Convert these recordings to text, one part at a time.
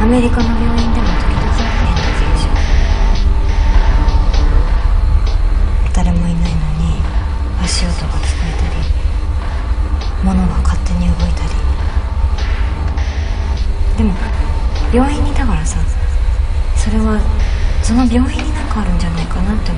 アメリカの病院でも時々変な現象誰もいないのに足音が聞こえたり物が勝手に動いたりでも病院にいたからさそれはその病院になんかあるんじゃないかなって思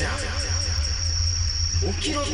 姉ちゃん起きろって。